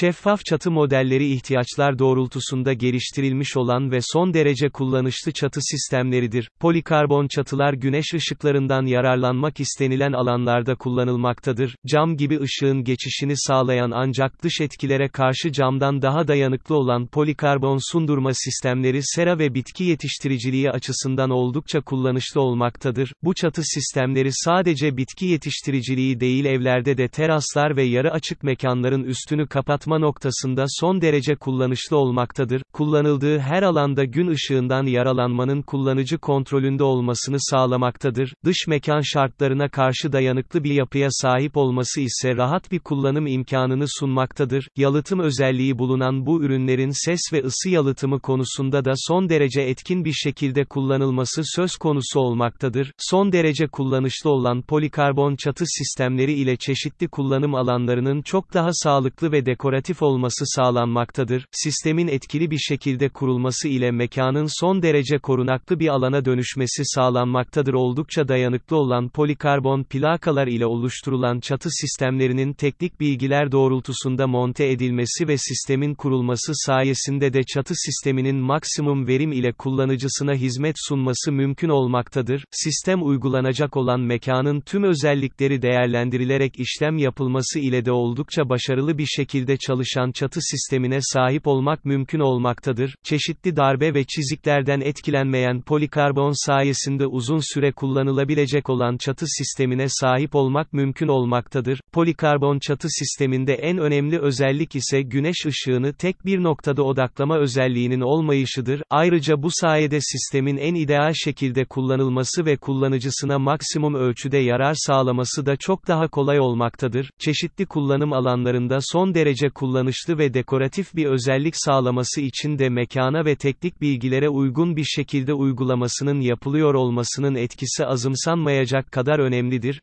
Şeffaf çatı modelleri ihtiyaçlar doğrultusunda geliştirilmiş olan ve son derece kullanışlı çatı sistemleridir. Polikarbon çatılar güneş ışıklarından yararlanmak istenilen alanlarda kullanılmaktadır. Cam gibi ışığın geçişini sağlayan ancak dış etkilere karşı camdan daha dayanıklı olan polikarbon sundurma sistemleri sera ve bitki yetiştiriciliği açısından oldukça kullanışlı olmaktadır. Bu çatı sistemleri sadece bitki yetiştiriciliği değil evlerde de teraslar ve yarı açık mekanların üstünü kapatma noktasında son derece kullanışlı olmaktadır. Kullanıldığı her alanda gün ışığından yaralanmanın kullanıcı kontrolünde olmasını sağlamaktadır. Dış mekan şartlarına karşı dayanıklı bir yapıya sahip olması ise rahat bir kullanım imkanını sunmaktadır. Yalıtım özelliği bulunan bu ürünlerin ses ve ısı yalıtımı konusunda da son derece etkin bir şekilde kullanılması söz konusu olmaktadır. Son derece kullanışlı olan polikarbon çatı sistemleri ile çeşitli kullanım alanlarının çok daha sağlıklı ve dekoratif olması sağlanmaktadır. Sistemin etkili bir şekilde kurulması ile mekanın son derece korunaklı bir alana dönüşmesi sağlanmaktadır. Oldukça dayanıklı olan polikarbon plakalar ile oluşturulan çatı sistemlerinin teknik bilgiler doğrultusunda monte edilmesi ve sistemin kurulması sayesinde de çatı sisteminin maksimum verim ile kullanıcısına hizmet sunması mümkün olmaktadır. Sistem uygulanacak olan mekanın tüm özellikleri değerlendirilerek işlem yapılması ile de oldukça başarılı bir şekilde çalışan çatı sistemine sahip olmak mümkün olmaktadır. Çeşitli darbe ve çiziklerden etkilenmeyen polikarbon sayesinde uzun süre kullanılabilecek olan çatı sistemine sahip olmak mümkün olmaktadır. Polikarbon çatı sisteminde en önemli özellik ise güneş ışığını tek bir noktada odaklama özelliğinin olmayışıdır. Ayrıca bu sayede sistemin en ideal şekilde kullanılması ve kullanıcısına maksimum ölçüde yarar sağlaması da çok daha kolay olmaktadır. Çeşitli kullanım alanlarında son derece kullanışlı ve dekoratif bir özellik sağlaması için de mekana ve teknik bilgilere uygun bir şekilde uygulamasının yapılıyor olmasının etkisi azımsanmayacak kadar önemlidir.